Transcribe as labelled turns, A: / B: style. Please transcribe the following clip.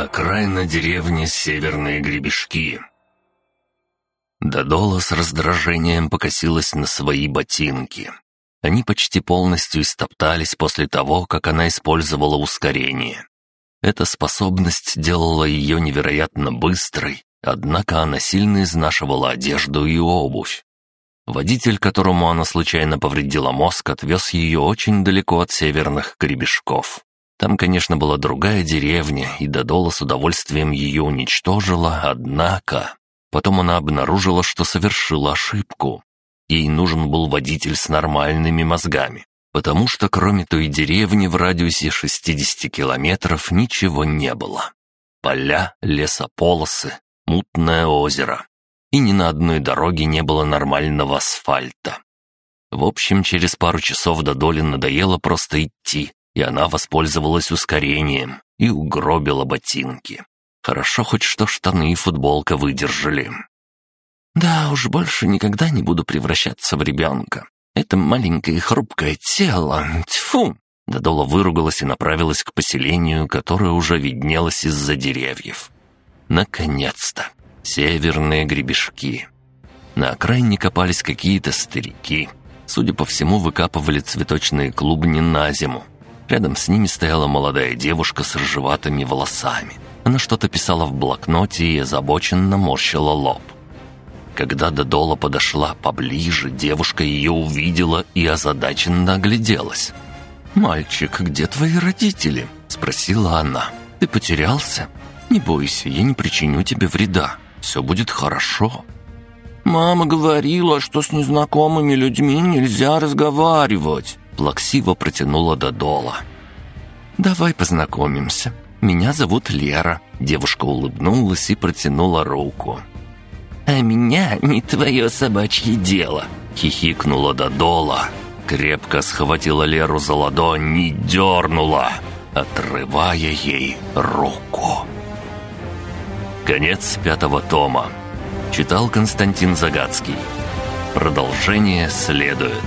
A: Окраина деревни Северные Гребешки. Додола с раздражением покосилась на свои ботинки. Они почти полностью истоптались после того, как она использовала ускорение. Эта способность делала ее невероятно быстрой, однако она сильно изнашивала одежду и обувь. Водитель, которому она случайно повредила мозг, отвез ее очень далеко от северных гребешков. Там, конечно, была другая деревня, и Додола с удовольствием ее уничтожила, однако... Потом она обнаружила, что совершила ошибку. Ей нужен был водитель с нормальными мозгами, потому что кроме той деревни в радиусе 60 километров ничего не было. Поля, лесополосы, мутное озеро. И ни на одной дороге не было нормального асфальта. В общем, через пару часов до Доли надоело просто идти, и она воспользовалась ускорением и угробила ботинки. Хорошо хоть что штаны и футболка выдержали. «Да уж, больше никогда не буду превращаться в ребенка. Это маленькое хрупкое тело. Тьфу!» Додола выругалась и направилась к поселению, которое уже виднелось из-за деревьев. Наконец-то! Северные гребешки. На окраине копались какие-то старики. Судя по всему, выкапывали цветочные клубни на зиму. Рядом с ними стояла молодая девушка с рыжеватыми волосами. Она что-то писала в блокноте и озабоченно морщила лоб. Когда Додола подошла поближе, девушка ее увидела и озадаченно огляделась. «Мальчик, где твои родители?» – спросила она. «Ты потерялся? Не бойся, я не причиню тебе вреда. Все будет хорошо».
B: «Мама говорила, что с незнакомыми людьми нельзя разговаривать», плаксиво протянула Додола.
A: «Давай познакомимся. Меня зовут Лера». Девушка улыбнулась и протянула руку.
B: «А меня не твое собачье дело», — хихикнула Додола.
A: Крепко схватила Леру за ладонь и дернула, отрывая ей руку. Конец пятого тома. Читал Константин Загадский. Продолжение следует.